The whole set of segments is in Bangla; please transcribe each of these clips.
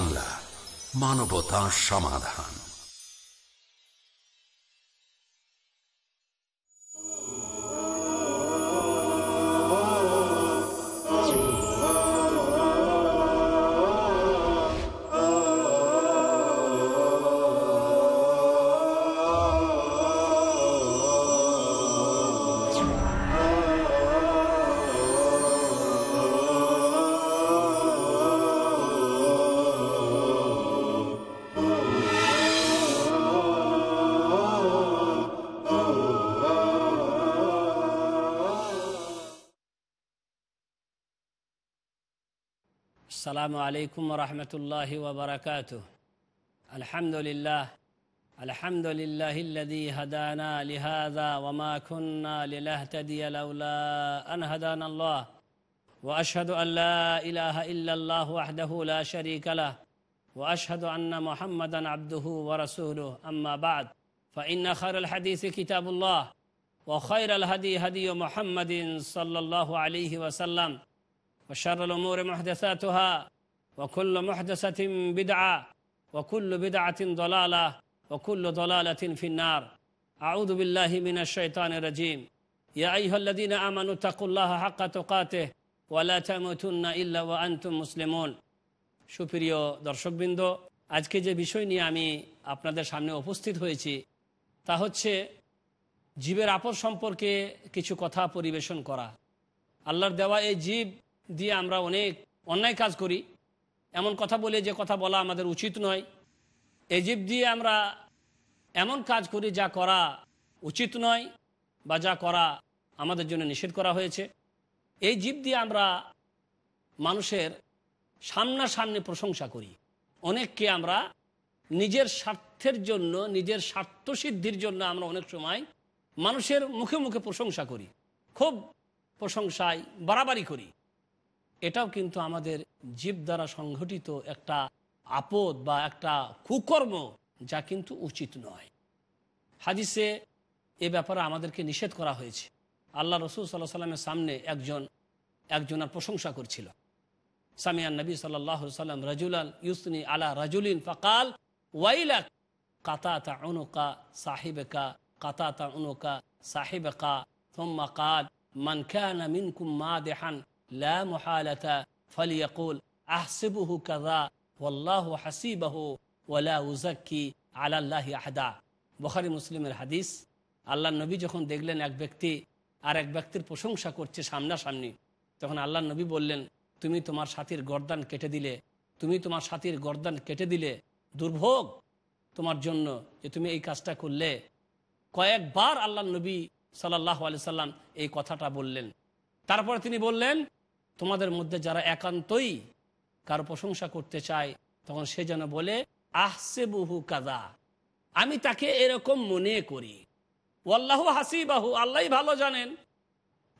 বাংলা মানবতা সমাধান। السلام عليكم ورحمة الله وبركاته. الحمد لله الحمد لله الذي هدانا لهذا وما كنا لنهتدي لولا أن هدانا الله. وأشهد أن لا إله إلا الله وحده لا شريك له. وأشهد أن محمدا عبده ورسوله. أما بعد فإن خير الحديث كتاب الله وخير الهدي هدي محمد صلى الله عليه وسلم. وشر الأمور محدثاتها وكل محدثة بدعة وكل بدعة ضلالة وكل ضلالة في النار أعوذ بالله من الشيطان الرجيم يا أيها الذين آمنوا اتقوا الله حق تقاته ولا تموتن إلا وأنتم مسلمون সুপ্রিয় দর্শকবৃন্দ আজকে যে বিষয় নিয়ে আমি আপনাদের সামনে উপস্থিত হয়েছি তা হচ্ছে জীবের আপদ সম্পর্কে কিছু কথা পরিবেশন করা আল্লাহর দেওয়া এই জীব দিয়ে আমরা অনেক অন্যায় কাজ করি। এমন কথা বলে যে কথা বলা আমাদের উচিত নয়। এই জীব দিয়ে আমরা এমন কাজ করি যা করা উচিত নয় বা যা করা আমাদের জন্য নিষেধ করা হয়েছে। এই জীব দিয়ে আমরা মানুষের সামনাসামনি প্রশংসা করি। অনেককে আমরা নিজের স্বার্থের জন্য, নিজের স্বার্থসিদ্ধির জন্য আমরা অনেক সময় মানুষের মুখে মুখে প্রশংসা করি। খুব প্রশংসায় বাড়াবাড়ি করি। এটাও কিন্তু আমাদের জীব দ্বারা সংঘটিত একটা আপদ বা একটা কুকর্ম যা কিন্তু উচিত নয়। হাদিসে এ ব্যাপারে আমাদেরকে নিষেধ করা হয়েছে। আল্লাহ রসুল সাল্লাহ সাল্লামের সামনে একজন, একজনের প্রশংসা করছিল। সামিয়ান নবী সাল্লাহ সাল্লাম রাজুলান ইউসনি আলা রাজুলিন ফকাল, ওয়াইলাক, কাতাতা অনুকা সাহিবেকা, কাতাতা অনুকা সাহিবেকা, থম্মা কাল, মান কানা মিনকুম মাদেহান لا লা মুহালাতা ফালিয়াকুল আহসিবুহু কাযা ওয়াল্লাহু হাসিবাহু ওয়ালা উযাক্কি আলাল্লাহি আহাদা বুখারী মুসলিমের হাদিস আল্লাহ নবী যখন দেখলেন এক ব্যক্তি আর এক ব্যক্তির প্রশংসা করছে সামনাসামনি, তখন আল্লাহ নবী বললেন, তুমি তোমার সাথীর গর্দান কেটে দিলে, তুমি তোমার সাথীর গর্দান কেটে দিলে, দুর্ভোগ তোমার জন্য যে তুমি এই কাজটা করলে। কয়েকবার আল্লাহ নবী সাল্লাহ আলি সাল্লাম এই কথাটা বললেন। তারপরে তিনি বললেন তোমাদের মধ্যে যারা একান্তই কারও প্রশংসা করতে চায়, তখন সে যেন বলে আহসে বহু কাদা আমি তাকে এরকম মনে করি। ওয়াল্লাহ হাসি বাহু আল্লাহ ভালো জানেন।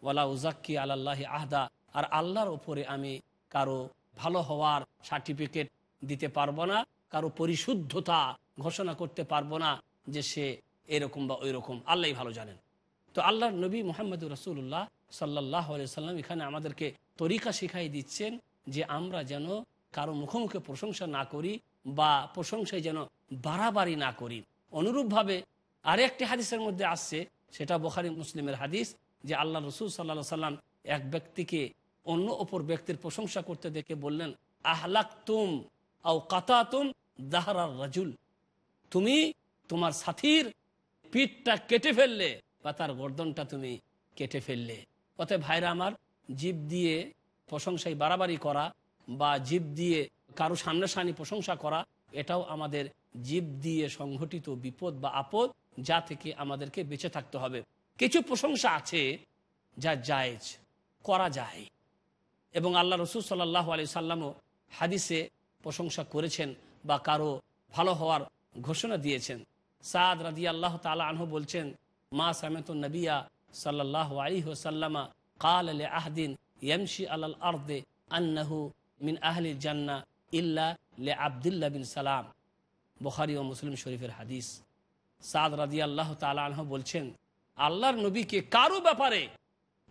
ওয়ালা উজাক্কি আল্লাহ আহদা, আর আল্লাহর ওপরে আমি কারও ভালো হওয়ার সার্টিফিকেট দিতে পারব না, কারও পরিশুদ্ধতা ঘোষণা করতে পারব না যে সে এরকম বা ওই রকম আল্লাহ ভালো জানেন। তো আল্লাহর নবী মোহাম্মদ রসুল্লাহ সাল্লাহ সাল্লাম এখানে আমাদেরকে তরিকা শিখাই দিচ্ছেন যে আমরা যেন কারও মুখোমুখি প্রশংসা না করি বা প্রশংসায় যেন বাড়াবাড়ি না করি। অনুরূপভাবে আরেকটি হাদিসের মধ্যে আসছে, সেটা বোখারি মুসলিমের হাদিস যে আল্লাহ রসুল সাল্লাহ সাল্লাম এক ব্যক্তিকে অন্য অপর ব্যক্তির প্রশংসা করতে দেখে বললেন আহলাক তুম আও কাতাতুম দাহরার রাজুল। তুমি তোমার সাথীর পিঠটা কেটে ফেললে বা তার গর্দনটা তুমি কেটে ফেললে। অতএব ভাইরা আমার জীব দিয়ে প্রশংসায় বাড়াবাড়ি করা বা জীব দিয়ে কারও সামনাসামনি প্রশংসা করা, এটাও আমাদের জীব দিয়ে সংঘটিত বিপদ বা আপদ যা থেকে আমাদেরকে বেঁচে থাকতে হবে। কিছু প্রশংসা আছে যা জায়েজ, করা যায়। এবং আল্লাহ রসুল সাল্লাহ আলি সাল্লামও হাদিসে প্রশংসা করেছেন বা কারও ভালো হওয়ার ঘোষণা দিয়েছেন। সাদ রাদি আল্লাহ তালা আনহু বলছেন, মা সামেত নবিয়া সাল্লাহ আলী সাল্লামা কাল আল আহদিন ইয়ামশি আল আর্দে আন্নাহু মিন আহলি জান্না ইল্লা লে আবদুল্লাহ বিন সালাম বখারি ও মুসলিম শরীফের হাদিস। সাদ রাজি আল্লাহ তালাহ বলছেন, আল্লাহর নবীকে কারও ব্যাপারে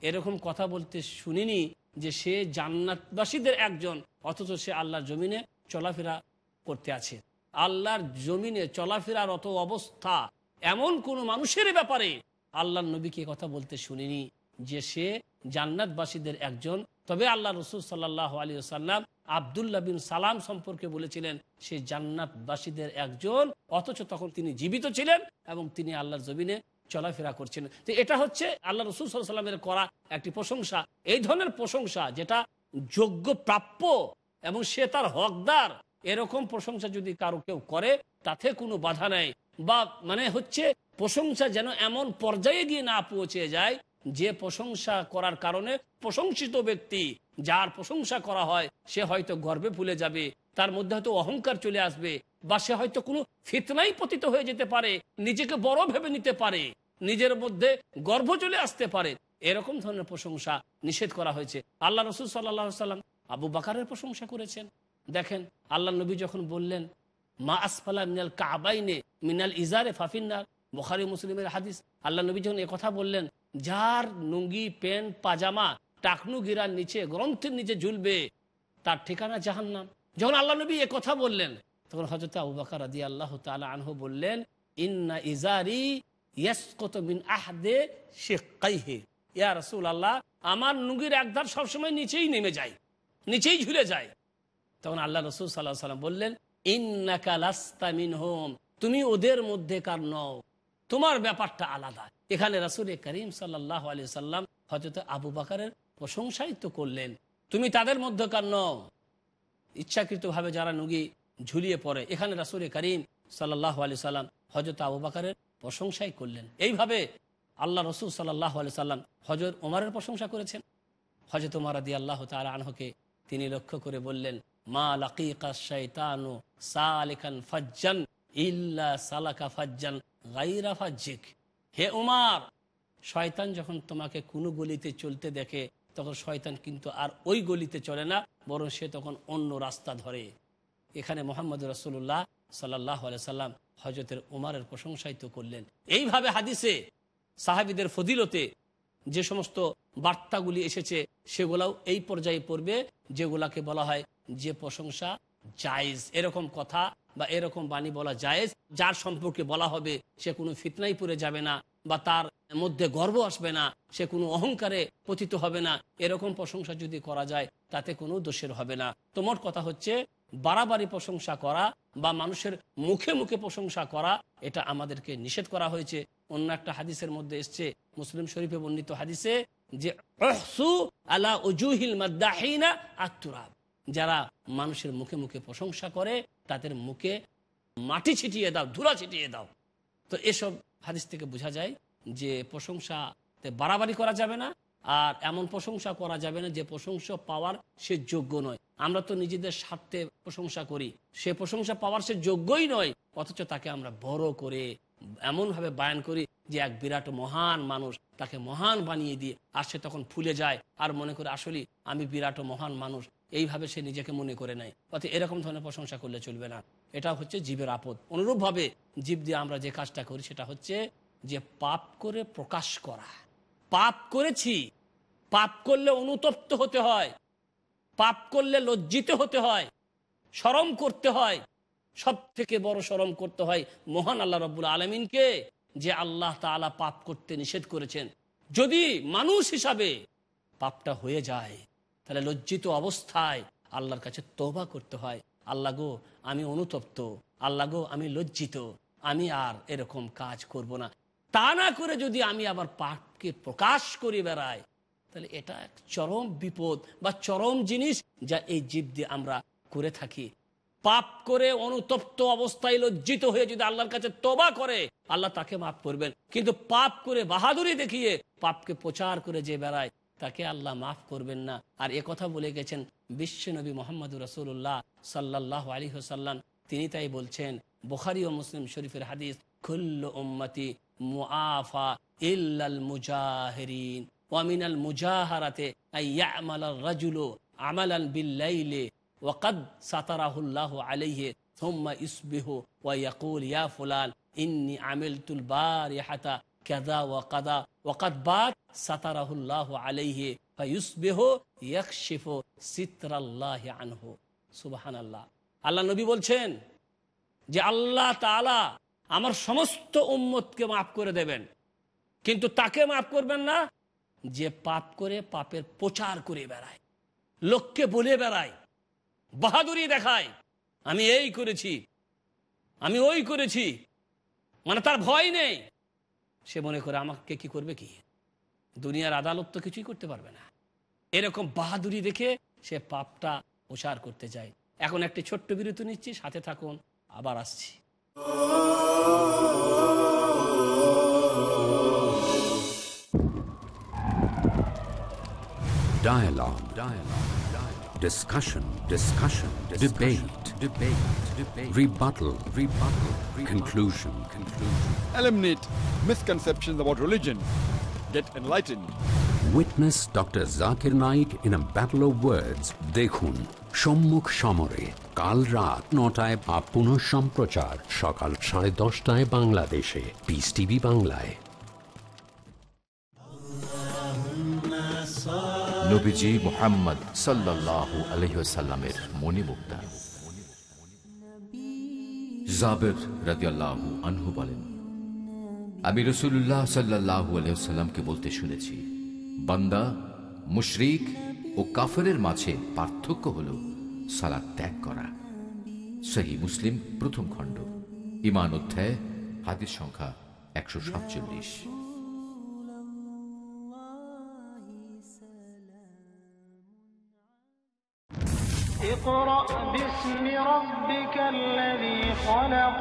এরকম কথা বলতে শুনিনি যে সে জান্নাতবাসীদের একজন, অথচ সে আল্লাহর জমিনে চলাফেরা করতে আছে। আল্লাহর জমিনে চলাফেরার অত অবস্থা এমন কোন মানুষের ব্যাপারে আল্লাহ নবীকে কথা বলতে শুনিনি যে সে জান্নাতবাসীদের একজন। তবে আল্লাহ রসুল সাল্লাহ আলী সাল্লাম আবদুল্লাহ বিন সালাম সম্পর্কে বলেছিলেন, সে জান্নাতবাসীদের একজন। অথচ তখন তিনি জীবিত ছিলেন এবং তিনি আল্লাহর জমিনে চলাফেরা করছিলেন তো এটা হচ্ছে আল্লাহ রসুল সাল্লামের করা একটি প্রশংসা। এই ধরনের প্রশংসা যেটা যোগ্য, প্রাপ্য এবং সে তার হকদার, এরকম প্রশংসা যদি কারও কেউ করে, তাতে কোনো বাধা নেই। বা মানে হচ্ছে প্রশংসা যেন এমন পর্যায়ে গিয়ে না পৌঁছে যায় যে প্রশংসা করার কারণে প্রশংসিত ব্যক্তি যার প্রশংসা করা হয়, সে হয়তো গর্বে ভুলে যাবে, তার মধ্যে হয়তো অহংকার চলে আসবে বা সে হয়তো কোনো ফিতনাই পতিত হয়ে যেতে পারে, নিজেকে বড় ভেবে নিতে পারে, নিজের মধ্যে গর্ব চলে আসতে পারে, এরকম ধরনের প্রশংসা নিষেধ করা হয়েছে। আল্লাহ রসুল সাল্লাহ সাল্লাম আবু বাকারের প্রশংসা করেছেন। দেখেন, আল্লাহ নবী যখন বললেন, মা আসফালা মিনাল কাবাইনে মিনাল ইজারে ফাফিনার বোখারি মুসলিমের হাদিস, আল্লাহ নবী যখন কথা বললেন যার লুঙ্গি, প্যান্ট, পাজামা টাকনু গিরার নিচে, গ্রন্থের নিচে ঝুলবে, তার ঠিকানা জাহান্নাম। যখন আল্লাহ নবী এ কথা বললেন, তখন হজরত আবু বাকার আদি আল্লাহ তালা আনহু বললেন, ইন্না ইজারি ইয়াসকত মিন আহদে শেখাইহে ইয়া রসুল আল্লাহ আমার নুঙ্গির একধার সবসময় নিচেই নেমে যায়, নিচেই ঝুলে যায়। তখন আল্লাহ রসুল সাল্লাহ সাল্লাম বললেন ইন্নাকালাস্তামিন হোম তুমি ওদের মধ্যে কার নও, তোমার ব্যাপারটা আলাদা। এখানে রাসুল করিম সাল্লাহ আলি সাল্লাম হয়তো আবু বাকারের প্রশংসাই তো করলেন। তুমি তাদের মধ্যে মধ্যকার নও। ইচ্ছাকৃতভাবে যারা নুগি ঝুলিয়ে পড়ে, এখানে রাসুল করিম সাল্লাহ আলি সাল্লাম হজরত আবু বাকারের প্রশংসাই করলেন। এইভাবে আল্লাহ রসুল সাল্লাহ আলি সাল্লাম হজরত ওমারের প্রশংসা করেছেন। হজরত উমার আদি আল্লাহ তালা আনহকে তিনি লক্ষ্য করে বললেন, মা লাকিকা শৈতানু সালিকান ফাজ্জান ইল্লা সালাকা ফাজ্জান গাইরা ফাজ্জিক। হে উমার, শয়তান যখন তোমাকে কোনো গলিতে চলতে দেখে, তখন শয়তান কিন্তু আর ওই গলিতে চলে না, বরং সে তখন অন্য রাস্তা ধরে। এখানে মোহাম্মদ রসুল্লাহ সাল্লাহ সাল্লাম হজরতের উমারের প্রশংসাই তো করলেন। এইভাবে হাদিসে, সাহাবিদের ফদিলতে যে সমস্ত বার্তাগুলি এসেছে, সেগুলাও এই পর্যায়ে পড়বে, যেগুলাকে বলা হয় যে প্রশংসা জায়েজ। এরকম কথা বা এরকম বাণী বলা জায়েজ, যার সম্পর্কে বলা হবে সে কোনো ফিতনাই পড়ে যাবে না বা তার মধ্যে গর্ব আসবে না, সে কোনো অহংকারে পতিত হবে না। এরকম প্রশংসা যদি করা যায়, তাতে কোনো দোষের হবে না। তো মোট কথা হচ্ছে, বাড়াবাড়ি প্রশংসা করা বা মানুষের মুখে মুখে প্রশংসা করা, এটা আমাদেরকে নিষেধ করা হয়েছে। অন্য একটা হাদিসের মধ্যে এসছে, মুসলিম শরীফে বর্ণিত হাদিসে যে আলা যারা মানুষের মুখে মুখে প্রশংসা করে তাদের মুখে মাটি ছিটিয়ে দাও, ধুলা ছিটিয়ে দাও। তো এসব হাদিস থেকে বোঝা যায় যে প্রশংসাতে বাড়াবাড়ি করা যাবে না আর এমন প্রশংসা করা যাবে না যে প্রশংসা পাওয়ার সে যোগ্য নয়। আমরা তো নিজেদের স্বার্থে প্রশংসা করি। সে প্রশংসা পাওয়ার সে যোগ্যই নয়, অথচ তাকে আমরা বড় করে, এমনভাবে বায়ান করি যে এক বিরাট মহান মানুষ তাকে মহান বানিয়ে দিয়ে আর সে তখন ফুলে যায়। আর মনে করে আসলে আমি বিরাট মহান মানুষ এইভাবে সে নিজেকে মনে করে নেয়। অর্থাৎ এরকম ধরনের প্রশংসা করলে চলবে না। এটা হচ্ছে জীবের আপদ। অনুরূপভাবে জীব দিয়ে আমরা যে কাজটা করি সেটা হচ্ছে যে পাপ করে প্রকাশ করা। পাপ করেছি। পাপ করলে অনুতপ্ত হতে হয়। পাপ করলে লজ্জিত হতে হয়। সরম করতে হয়। সব থেকে বড় সরম করতে হয় মহান আল্লাহ রব্বুল আলমিনকে যে আল্লাহ তালা পাপ করতে নিষেধ করেছেন। যদি মানুষ হিসাবে পাপটা হয়ে যায় তাহলে লজ্জিত অবস্থায় আল্লাহর কাছে তোবা করতে হয়। আল্লাহ গো, আমি অনুতপ্ত। আল্লাহ গো, আমি লজ্জিত। আমি আর এরকম কাজ করব না। তা না করে যদি আমি আবার পাপকে প্রকাশ করে বেড়াই, তাহলে এটা এক চরম বিপদ বা চরম জিনিস যা এই জীব দিয়ে আমরা করে থাকি। পাপ করে অনুতপ্ত অবস্থায় লজ্জিত হয়ে যদি আল্লাহর কাছে তোবা করে, আল্লাহ তাকে মাফ করবেন। কিন্তু পাপ করে বাহাদুরি দেখিয়ে পাপকে প্রচার করে যে বেড়ায় তাকে আল্লাহ মাফ করবেন না। আর এ কথা বলে গেছেন বিশ্বনবী মোহাম্মদ রসুল্লাহ সাল্লাহ আলী হাসাল্লাম তিনি তাই বলছেন, বুখারি ও মুসলিম শরীফের হাদিস খুল্ল উম্মতি মুআফা ইল্লাল মুজাহিরিন ওয়ামিনাল মুজাহারাতে আইয়ামাল রাজুলু আমালান বিল্লাইলে ওয়াকাদ সাতারাহুল্লাহ আলাইহি থুম্মা ইসবিহু ওয়া ইয়াকুল, ইয়া ফুলান, ইন্নি আমিলতুল বারিহাতা কাযা ওয়া কাদা ওয়াকাদ বাত সাতারাহুল্লাহ আলাইহি ফায়ুসবিহ ইয়াকশিফ সিতরাল্লাহ আনহু। সুবহানাল্লাহ। আল্লাহ নবী বলছেন যে আল্লাহ তাআলা আমার সমস্ত উম্মতকে মাফ করে দেবেন। কিন্তু তাকে মাফ করবেন না, যে পাপ করে পাপের প্রচার করে বেড়ায়, লোককে বলে বেড়ায়, বাহাদুরি দেখায়, আমি এই করেছি, আমি ওই করেছি মানে তার ভয় নেই। সে মনে করে আমাকে কি করবে কি দুনিয়ার আদালত তো কিছুই করতে পারবে না এরকম বাহাদুরি দেখে সে পাপটা প্রচার করতে যায় এখন একটি ছোট্ট বিরতি নিচ্ছি সাথে থাকুন আবার আসছি Dialogue. Dialogue. Dialogue. Discussion. Discussion. Discussion. Debate. Debate. Debate. Rebuttal. Rebuttal. Rebuttal. Conclusion. Conclusion. Eliminate misconceptions about religion. Get enlightened. Witness Dr. Zakir Naik in a battle of words. দেখুন সম্মুখ সমরে কাল রাত নটায় বা পুনঃ সম্প্রচার সকাল সাড়ে দশটায় বাংলাদেশে পিস টিভি বাংলায় নবীজি মোহাম্মদ সাল্লাল্লাহু আলহিসাল্লামের মণিমুক্তা জাবের রাদিয়াল্লাহু আনহু বলেন আমি রসুল্লাহ সাল্লাহু আলহিসাল্লামকে বলতে শুনেছি বান্দা মুশরিক ও কাফেরের মাঝে পার্থক্য হল সালাদ ত্যাগ করা সহি মুসলিম প্রথম খণ্ড ইমান অধ্যায় হাদিস সংখ্যা একশো সাতচল্লিশ اقرأ باسم ربك الذي خلق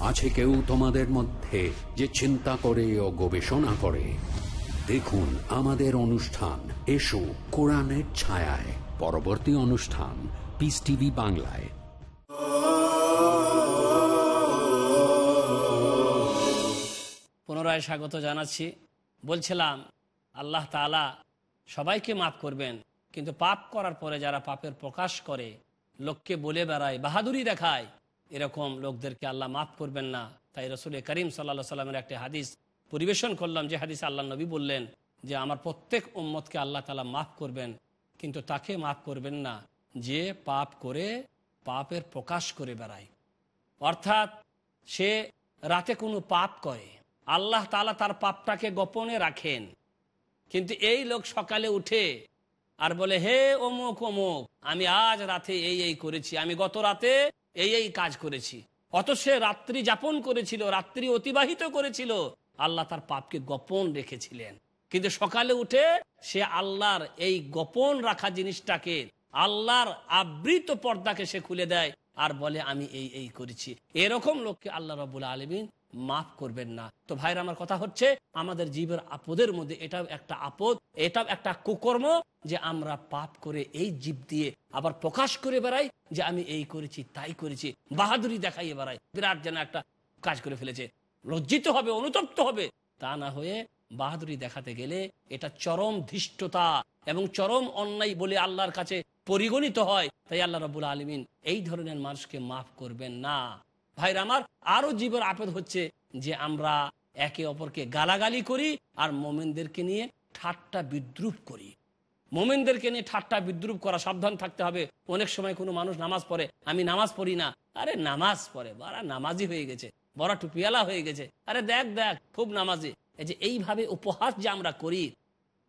আছে কেউ তোমাদের মধ্যে যে চিন্তা করে ও গবেষণা করে? দেখুন, আমাদের অনুষ্ঠান, এসো কোরআনের ছায়ায়। পরবর্তী অনুষ্ঠান পিস টিভি বাংলায়। পুনরায় স্বাগত জানাচ্ছি। বলছিলাম, আল্লাহ তাআলা সবাইকে মাফ করবেন, কিন্তু পাপ করার পরে যারা পাপের প্রকাশ করে, লোককে বলে বেড়ায়, বাহাদুরি দেখায়। এরকম লোকদেরকে আল্লাহ মাফ করবেন না। তাই রসুল করিম সাল্লা সাল্লামের একটি হাদিস পরিবেশন করলাম, যে হাদিস আল্লাহ নবী বললেন যে, আমার প্রত্যেক উম্মতকে আল্লাহ তালা মাফ করবেন, কিন্তু তাকে মাফ করবেন না, যে পাপ করে পাপের প্রকাশ করে বেড়ায়। অর্থাৎ সে রাতে কোনো পাপ করে, আল্লাহ তালা তার পাপটাকে গোপনে রাখেন। কিন্তু এই লোক সকালে উঠে আর বলে, হে অমুক অমুক, আমি আজ রাতে এই এই করেছি, আমি গত রাতে এই এই কাজ করেছি। অত সে রাত্রি যাপন করেছিল, রাত্রি অতিবাহিত করেছিল। আল্লাহ তার পাপকে গোপন রেখেছিলেন। কিন্তু সকালে উঠে সে আল্লাহর এই গোপন রাখা জিনিসটাকে, আল্লাহর আবৃত পর্দাকে সে খুলে দেয় আর বলে, আমি এই এই করেছি। এরকম লোককে আল্লাহ রবুল আলমিন মাফ করবেন না। তো ভাইরা, আমার কথা হচ্ছে, আমাদের জীবের আপদের মধ্যে এটাও একটা আপদ, এটাও একটা কুকর্ম যে আমরা পাপ করে এই জীব দিয়ে আবার প্রকাশ করে বেড়াই, যে আমি এই করেছি, তাই করেছি, বাহাদুরি দেখাইয়ে বেড়াই। বিরাট যেন একটা কাজ করে ফেলেছে। লজ্জিত হবে, অনুতপ্ত হবে, তা না হয়ে বাহাদুরি দেখাতে গেলে এটা চরম ধৃষ্টতা এবং চরম অন্যায় বলে আল্লাহর কাছে পরিগণিত হয়। তাই আল্লাহ রবুল আলমিন এই ধরনের মানুষকে মাফ করবেন না। ভাইরা আমার, আরও জীবের আপদ হচ্ছে যে আমরা একে অপরকে গালাগালি করি আর মোমেনদেরকে নিয়ে ঠাট্টা বিদ্রুপ করি। মোমেনদেরকে নিয়ে ঠাট্টা বিদ্রুপ করা সাবধান থাকতে হবে। অনেক সময় কোনো মানুষ নামাজ পড়ে, আমি নামাজ পড়ি না। আরে নামাজ পড়ে, বড় নামাজি হয়ে গেছে, বড় টুপিয়ালা হয়ে গেছে। আরে দেখ দেখ, খুব নামাজি। এই যে এইভাবে উপহাস যে আমরা করি,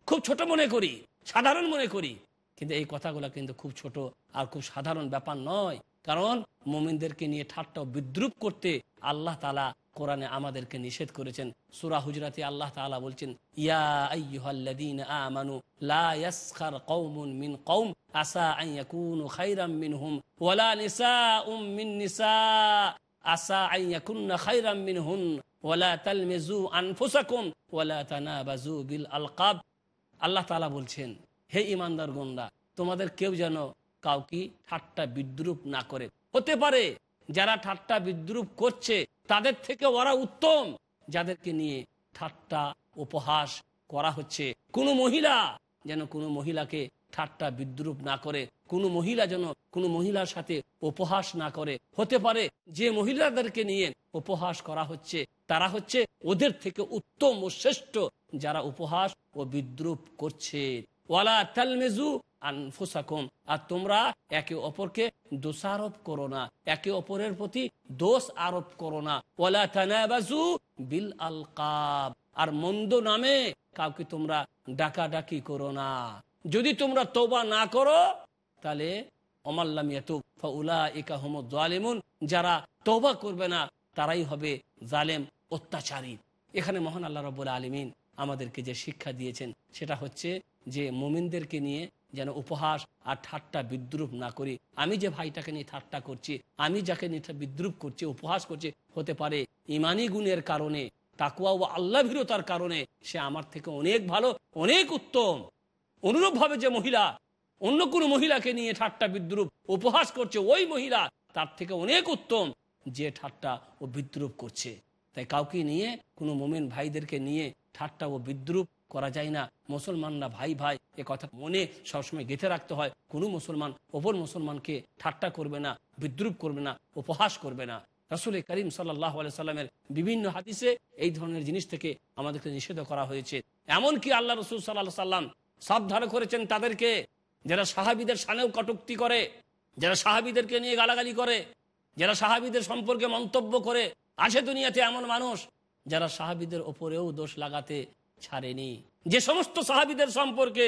খুব ছোট মনে করি, সাধারণ মনে করি, কিন্তু এই কথাগুলো কিন্তু খুব ছোট আর খুব সাধারণ ব্যাপার নয়। কারণ মোমিনদেরকে নিয়ে ঠাট্টা বিদ্রুপ করতে আল্লাহ তালা কোরআনে আমাদেরকে নিষেধ করেছেন। সুরা হুজরাতে আল্লাহ তাআলা বলছেন আল্লাহ বলছেন, হে ইমানদার গন্ডা তোমাদের কেউ যেন কাউকে ঠাট্টা বিদ্রুপ না করে। হতে পারে যারা ঠাট্টা বিদ্রুপ করছে, তাদের থেকে ওরা উত্তম। যাদেরকে নিয়ে ঠাট্টা উপহাস করা হচ্ছে, কোনো মহিলা যেন কোনো মহিলাকে ঠাট্টা বিদ্রুপ না করে, কোনো মহিলা যেন কোনো মহিলার সাথে উপহাস না করে। হতে পারে যে মহিলাদেরকে নিয়ে উপহাস করা হচ্ছে, তারা হচ্ছে ওদের থেকে উত্তম ও শ্রেষ্ঠ। যারা উপহাস ও বিদ্রুপ করছে, ওয়ালা তালমেজু আনফুসাকুম। আর তোমরা একে অপরকে দোষারোপ করো না। একে অপরের প্রতি দোষ আরোপ করো না। ওয়ালা তানাবাজু বিল আলকাব। আর মন্দ নামে কাউকে তোমরা ডাকাডাকি করো না। যদি তোমরা তোবা না করো, তাহলে অমাল্লাম যারা তৌবা করবে না, তারাই হবে জালেম, অত্যাচারী। এখানে মহান আল্লাহ রব আলমিন আমাদেরকে যে শিক্ষা দিয়েছেন, সেটা হচ্ছে যে মোমিনদেরকে নিয়ে যেন উপহাস আর ঠাট্টা বিদ্রুপ না করি। আমি যে ভাইটাকে নিয়ে ঠাট্টা করছি, আমি যাকে নিয়ে বিদ্রুপ করছি, উপহাস করছি, হতে পারে ইমানি গুণের কারণে, তাকুয়া ও আল্লাহ ভীরতার কারণে সে আমার থেকে অনেক ভালো, অনেক উত্তম। অনুরূপভাবে যে মহিলা, অন্য কোনো মহিলাকে নিয়ে ঠাট্টা বিদ্রুপ, উপহাস করছে ওই মহিলা, তার থেকে অনেক উত্তম যে ঠাট্টা ও বিদ্রুপ করছে। তাই কাউকে নিয়ে, কোনো মোমেন ভাইদেরকে নিয়ে ঠাট্টা ও বিদ্রুপ করা যায় না। মুসলমানরা ভাই ভাই এ কথা মনে সবসময় গেঁথে রাখতে হয়। কোনো মুসলমান ওপর মুসলমানকে ঠাট্টা করবে না, বিদ্রুপ করবে না, উপহাস করবে না। রাসুল করিম সাল্লাহ সাল্লামের বিভিন্ন হাদিসে এই ধরনের জিনিস থেকে আমাদেরকে নিষেধ করা হয়েছে। এমনকি আল্লাহ রসুল সাল্লাহ সাল্লাম সাবধান করেছেন তাদেরকে, যারা সাহাবিদের সানেও কটুক্তি করে, যারা সাহাবিদেরকে নিয়ে গালাগালি করে, যারা সাহাবিদের সম্পর্কে মন্তব্য করে, আসে দুনিয়াতে এমন মানুষ যারা সাহাবিদের ওপরেও দোষ লাগাতে ছাড়েনি। যে সমস্ত সাহাবিদের সম্পর্কে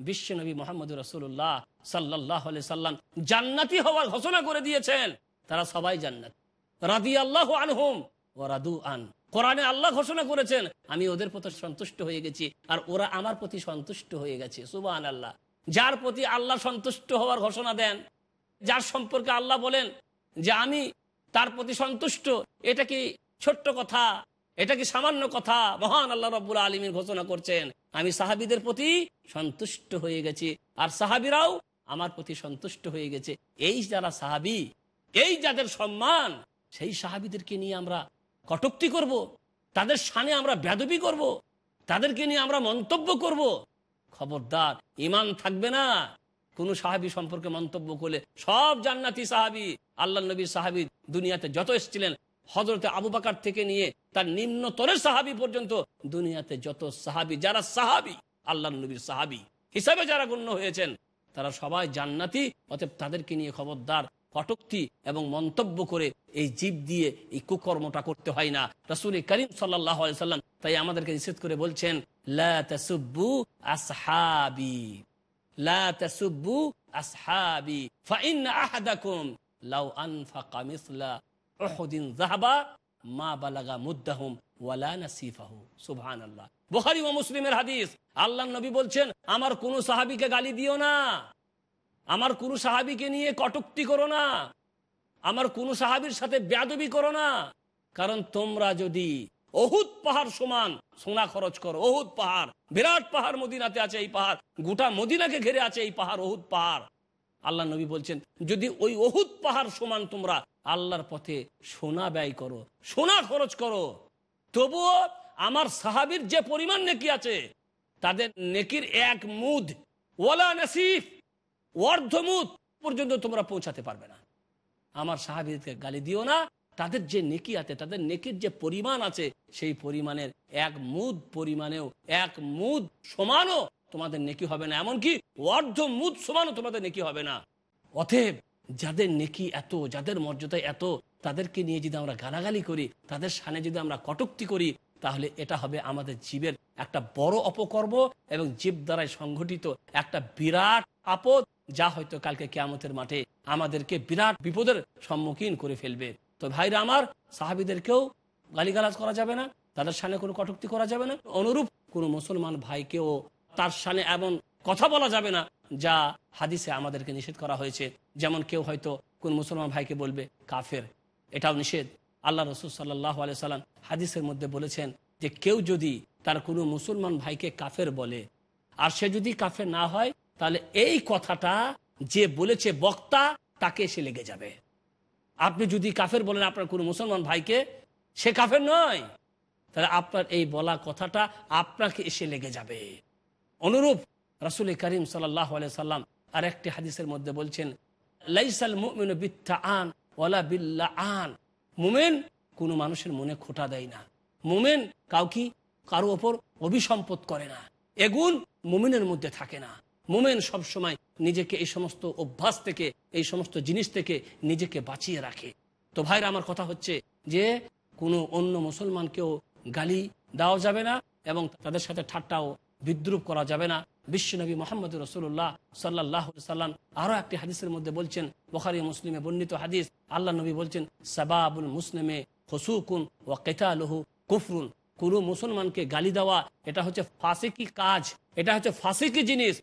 বিশ্বনবী মোহাম্মদ রসুল্লাহ সাল্লাহ সাল্লাম জান্নাতি হওয়ার ঘোষণা করে দিয়েছেন, তারা সবাই জান্নাত। রাদি আল্লাহ আনহুম ও রাদু আন কোরআনে আল্লাহ ঘোষণা করেছেন, আমি ওদের প্রতি সন্তুষ্ট হয়ে গেছি আর ওরা আমার প্রতি সন্তুষ্ট হয়ে গেছে। সুবাহ আল্লাহ যার প্রতি আল্লাহ সন্তুষ্ট হওয়ার ঘোষণা দেন, যার সম্পর্কে আল্লাহ বলেন যে আমি তার প্রতি সন্তুষ্ট, এটা কি ছোট্ট কথা? এটা কি সামান্য কথা মহান আল্লাহ রব্বুল আলমীর ঘোষণা করছেন আমি সাহাবিদের প্রতি সন্তুষ্ট হয়ে গেছি আর সাহাবিরাও আমার প্রতি সন্তুষ্ট হয়ে গেছে এই যারা সাহাবি, এই যাদের সম্মান, সেই সাহাবিদেরকে নিয়ে আমরা কটুক্তি করব। তাদের সানে আমরা বেদবি করব। তাদেরকে নিয়ে আমরা মন্তব্য করব। খবরদার ইমান থাকবে না কোন সাহাবি সম্পর্কে মন্তব্য করলে সব জান্নাতি সাহাবি আল্লাহ নবী সাহাবি দুনিয়াতে যত এসেছিলেন হজরতে আবু বাকার থেকে নিয়ে তার নিম্নতরের সাহাবি পর্যন্ত দুনিয়াতে যত সাহাবি, যারা সাহাবি আল্লাহ নবীর সাহাবি হিসাবে যারা গণ্য হয়েছেন, তারা সবাই জান্নাতি, অতএব তাদেরকে নিয়ে খবরদার, কটুক্তি এবং মন্তব্য করে এই জীব দিয়ে এই কুকর্মটা করতে হয় না। রসুল করিম সাল্লাম তাই আমাদেরকে নিষেধ করে বলছেন আসহাবি আসহাবি যাহাবা, মা বালাগা মুদ্দাহুম ওয়ালা নাসিফাহু। সুবহানাল্লাহ। বুখারী ও মুসলিমের হাদিস, আল্লাহর নবী বলছেন, আমার কোন সাহাবীকে গালি দিও না। আমার কোন সাহাবিকে নিয়ে কটুক্তি করো না। আমার কোন সাহাবির সাথে ব্যাদবি করো না। কারণ তোমরা যদি অহুত পাহাড় সমান সোনা খরচ করো অহুত পাহাড়, বিরাট পাহাড় মদিনাতে আছে এই পাহাড়, গোটা মদিনাকে ঘিরে আছে এই পাহাড় অহুত পাহাড়। আল্লাহ নবী বলছেন, যদি ওই অহুত পাহাড় সমান তোমরা আল্লাহর পথে সোনা ব্যয় করো, সোনা খরচ করো, তবুও আমার সাহাবির যে পরিমাণ নেকি আছে, তাদের নেকির এক মুদ ওলা নাসিফ, অর্ধমুদ পর্যন্ত তোমরা পৌঁছাতে পারবে না। আমার সাহাবিদকে গালি দিও না, তাদের যে নেকি আছে, তাদের নেকির যে পরিমাণ আছে, সেই পরিমাণের এক মুদ পরিমাণেও এক মুদ সমানও তোমাদের নেকি হবে না। এমনকি অর্ধ মুদ সমানও তোমাদের নেকি হবে না। অতএব যাদের নেকি এত, যাদের মর্যাদা এত, তাদেরকে নিয়ে যদি আমরা গালাগালি করি, তাদের সামনে যদি আমরা কটুক্তি করি, তাহলে এটা হবে আমাদের জীবের একটা বড় অপকর্ম এবং জীব দ্বারাই সংঘটিত একটা বিরাট আপদ, যা হয়তো কালকে কেয়ামতের মাঠে আমাদেরকে বিরাট বিপদের সম্মুখীন করে ফেলবে। তো ভাইরা আমার, সাহাবিদেরকেও গালিগালাজ করা যাবে না, তাদের সামনে কোনো কটুক্তি করা যাবে না। অনুরূপ কোনো মুসলমান ভাইকেও তার সামনে এমন কথা বলা যাবে না যা হাদিসে আমাদেরকে নিষেধ করা হয়েছে। যেমন কেউ হয়তো কোন মুসলমান ভাইকে বলবে, কাফের। এটাও নিষেধ। আল্লাহ রসুল সাল্লাহ সাল্লাম হাদিসের মধ্যে বলেছেন যে, কেউ যদি তার কোনো মুসলমান ভাইকে কাফের বলে, আর সে যদি কাফের না হয়, তাহলে এই কথাটা যে বলেছে বক্তা, তাকে এসে লেগে যাবে। আপনি যদি কাফের বলেন আপনার কোনো মুসলমান ভাইকে, সে কাফের নয়। তাহলে আপনার এই বলা কথাটা আপনাকে এসে লেগে যাবে। অনুরূপ রাসুল করিম সাল্লাহ সাল্লাম আর একটি হাদিসের মধ্যে বলছেন, লাইসাল মুমিন আন ওলা বিল্লা আন মুমেন কোনো মানুষের মনে খোটা দেয় না। মুমেন কাউকে, কারও ওপর অভিসম্পদ করে না। এগুন মুমিনের মধ্যে থাকে না। মুমেন সবসময় নিজেকে এই সমস্ত অভ্যাস থেকে, এই সমস্ত জিনিস থেকে নিজেকে বাঁচিয়ে রাখে। তো ভাইরা, আমার কথা হচ্ছে যে, কোনো অন্য মুসলমানকেও গালি দেওয়া যাবে না এবং তাদের সাথে ঠাট্টাও বিদ্রুপ করা যাবে না। বিশ্বনবী মোহাম্মদ রসুল্লাহ সাল্লাহ সাল্লাম আরও একটি হাদিসের মধ্যে বলছেন, বখারি মুসলিমে বর্ণিত হাদিস, আল্লাহ নবী বলছেন, সাবাবুল মুসলিমে হসুকুন ও কেতালহু কুফরুন। কোনো মুসলমানকে গালি দেওয়া, এটা হচ্ছে ফাঁসিকি কাজ, এটা হচ্ছে ফাঁসিকি জিনিস।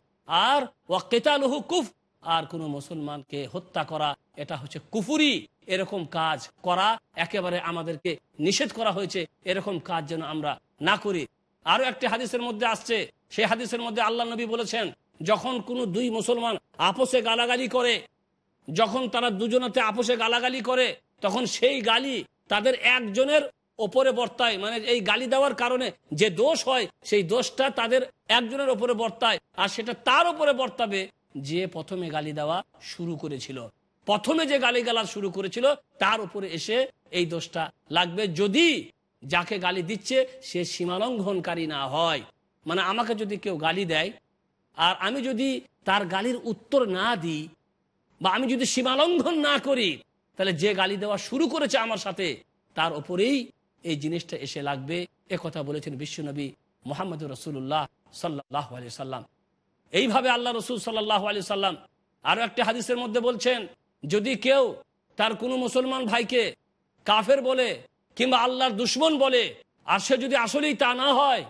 আর ও কেতালহু কুফ, আর কোনো মুসলমানকে হত্যা করা, এটা হচ্ছে কুফুরি। এরকম কাজ করা একেবারে আমাদেরকে নিষেধ করা হয়েছে, এরকম কাজ যেন আমরা না করি। আরও একটি হাদিসের মধ্যে আসছে, সেই হাদিসের মধ্যে আল্লাহ নবী বলেছেন, যখন কোনো দুই মুসলমান আপোষে গালাগালি করে, যখন তারা দুজনাতে আপোষে গালাগালি করে, তখন সেই গালি তাদের একজনের ওপরে বর্তায়। মানে এই গালি দেওয়ার কারণে যে দোষ হয়, সেই দোষটা তাদের একজনের ওপরে বর্তায় আর সেটা তার উপরে বর্তাবে। যে প্রথমে গালি দেওয়া শুরু করেছিল, প্রথমে যে গালি গালা শুরু করেছিল, তার উপরে এসে এই দোষটা লাগবে। যদি যাকে গালি দিচ্ছে, সে সীমালঙ্ঘনকারী না হয়। মানে আমাকে যদি কেউ গালি দেয়, আর আমি যদি তার গালির উত্তর না দিই, বা আমি যদি সীমালঙ্ঘন না করি, তাহলে যে গালি দেওয়া শুরু করেছে আমার সাথে, তার ওপরেই এই জিনিসটা এসে লাগবে। এ কথা বলেছেন বিশ্বনবী মোহাম্মদ রসুল্লাহ সাল্লাহ আলি সাল্লাম। এইভাবে আল্লাহ রসুল সাল্লাহ আলি সাল্লাম আরও একটা হাদিসের মধ্যে বলছেন, যদি কেউ তার কোনো মুসলমান ভাইকে কাফের বলে কিংবা আল্লাহর দুশ্মন বলে, আর সে যদি আসলেই তা না হয়,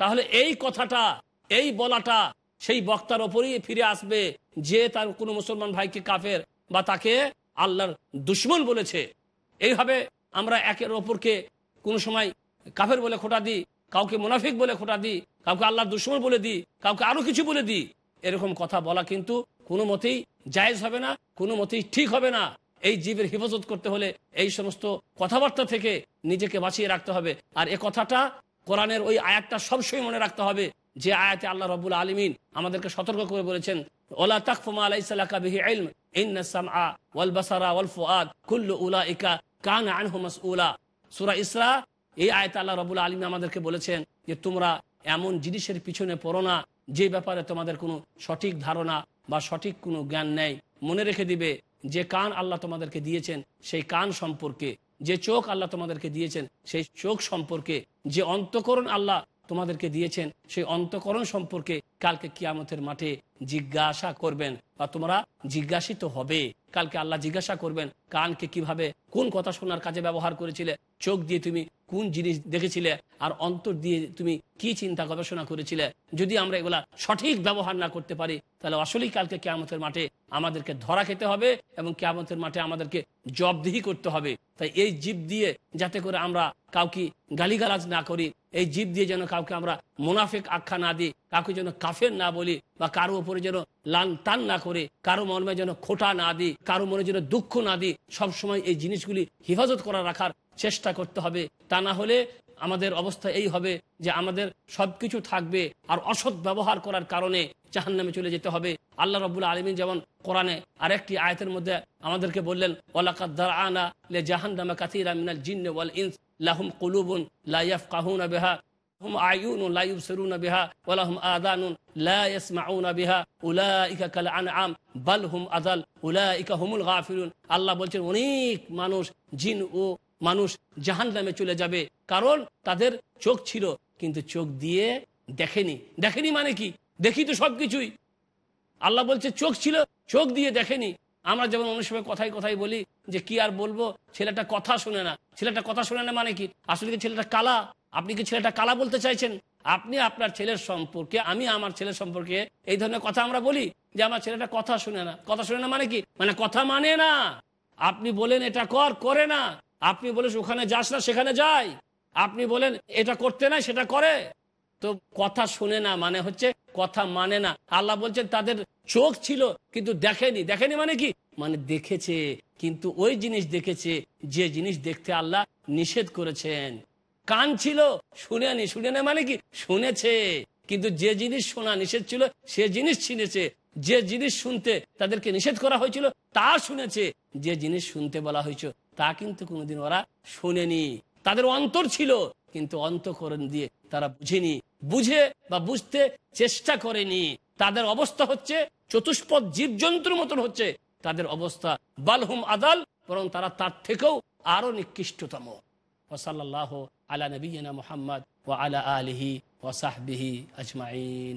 তাহলে এই কথাটা, এই বলাটা সেই বক্তার ওপরই ফিরে আসবে যে তার কোনো মুসলমান ভাইকে কাফের বা তাকে আল্লাহর দুশ্মন বলেছে। এইভাবে আমরা একের ওপরকে কোনো সময় কাফের বলে খোটা দিই, কাউকে মুনাফিক বলে খোটা দিই, কাউকে আল্লাহর দুশ্মন বলে দিই, কাউকে আরও কিছু বলে দিই, এরকম কথা বলা কিন্তু কোনো মতেই জায়েজ হবে না, কোনো মতেই ঠিক হবে না। এই জীবের হেফাজত করতে হলে এই সমস্ত কথাবার্তা থেকে নিজেকে বাঁচিয়ে রাখতে হবে। আর এ কথাটা কোরআনের ওই আয়াতটা সবসময় মনে রাখতে হবে যে আয়াতে আল্লাহ রবুল আলমিন আমাদেরকে সতর্ক করে বলেছেন, ওলা তাকফুমা কুল্লু উলাইকা কানা আনহু মাসউলা। সূরা ইসরা, এই আয়াতে আল্লাহ রবুল আলমী আমাদেরকে বলেছেন যে, তোমরা এমন জিনিসের পিছনে পড়ো না যে ব্যাপারে তোমাদের কোনো সঠিক ধারণা বা সঠিক কোনো জ্ঞান নেই। মনে রেখে দিবে যে কান আল্লাহ তোমাদেরকে দিয়েছেন, সেই কান সম্পর্কে, যে চোখ আল্লাহ তোমাদেরকে দিয়েছেন, সেই চোখ সম্পর্কে, যে অন্তকরণ আল্লাহ তোমাদেরকে দিয়েছেন, সেই অন্তকরণ সম্পর্কে কালকে কিয়ামতের মাঠে জিজ্ঞাসা করবেন বা তোমরা জিজ্ঞাসিত হবে। কালকে আল্লাহ জিজ্ঞাসা করবেন, কানকে কীভাবে, কোন কথা শোনার কাজে ব্যবহার করেছিলে, চোখ দিয়ে তুমি কোন জিনিস দেখেছিলে আর অন্তর দিয়ে তুমি কি চিন্তা গবেষণা করেছিলে? যদি আমরা এগুলা সঠিক ব্যবহার না করতে পারি, তাহলে আসলেই কালকে কেয়ামতের মাঠে আমাদেরকে ধরা খেতে হবে এবং কেয়ামতের মাঠে আমাদেরকে জবদিহি করতে হবে। তাই এই জীব দিয়ে যাতে করে আমরা কাউকে গালিগালাজ না করি, এই জীব দিয়ে যেন কাউকে আমরা মুনাফিক আখ্যা না দিই, কাউকে যেন কাফের না বলি বা কারও উপরে যেন লান টান না করে, কারও মর্মে যেন খোটা না দিই, কারও মনে যেন দুঃখ না দিই, সবসময় এই জিনিসগুলি হেফাজত করা রাখার চেষ্টা করতে হবে। তা না হলে আমাদের অবস্থা এই হবে যে আমাদের সব কিছু থাকবে আর অসৎ ব্যবহার করার কারণে জাহান্নামে চলে যেতে হবে। আল্লাহ রবুল্লা আলমিন যেমন কোরআনে আর একটি আয়তের মধ্যে আমাদেরকে বললেন ওলাকাদ্দার আনা লে জিন্ন ওয়াল লাহুম কুলুবুন বেহা আল্লাহ বলছেন, অনেক মানুষ জিন ও মানুষ জাহান নামে চলে যাবে। কারণ তাদের চোখ ছিল, কিন্তু চোখ দিয়ে দেখেনি। দেখেনি মানে কি? দেখি তো সবকিছুই। আল্লাহ বলছে, চোখ ছিল, চোখ দিয়ে দেখেনি। আমরা যেমন অনেক সময় কথাই কথাই বলি যে, কি আর বলব? ছেলেটা কথা শুনে না। ছেলেটা কথা শুনে না মানে কি? আসলে কি ছেলেটা কালা? আপনি কি ছেলেটা কালা বলতে চাইছেন? আপনি আপনার ছেলের সম্পর্কে, আমি আমার ছেলের সম্পর্কে এই ধরনের কথা আমরা বলি যে, আমার ছেলেটা কথা শুনে না। কথা শুনে না মানে কি? মানে কথা মানে না। আপনি বলেন, এটা কর, করে না। আপনি বলেন ওখানে যাস না, সেখানে যাই। আপনি বলেন, এটা করতে নাই, সেটা করে। তো কথা শুনে না মানে হচ্ছে কথা মানে না। আল্লাহ বলছেন, তাদের চোখ ছিল, কিন্তু দেখেনি। দেখেনি মানে কি? মানে দেখেছে, কিন্তু ওই জিনিস দেখেছে, যে জিনিস দেখতে আল্লাহ নিষেধ করেছেন। কান ছিল, শুনেনি। শুনে না মানে কি? শুনেছে। কিন্তু যে জিনিস শোনা নিষেধ ছিল, সে জিনিস শুনেছে যে জিনিস শুনতে তাদেরকে নিষেধ করা হয়েছিল, তা শুনেছে। যে জিনিস শুনতে বলা হয়েছিল তা কিন্তু কোনোদিন ওরা শোনেনি। তাদের অন্তর ছিল, কিন্তু অন্তকরণ দিয়ে তারা বুঝেনি। বুঝে বা বুঝতে চেষ্টা করেনি। তাদের অবস্থা হচ্ছে চতুষ্পদ জীবজন্তুর মতন হচ্ছে। তাদের অবস্থা বালহুম আদাল, বরং তারা তার থেকেও আরও নিকৃষ্টতম। ওসাল্লাহ আলা নবীনা মোহাম্মদ ও আলা আলিহি ওসাহবিহি আজমাইন।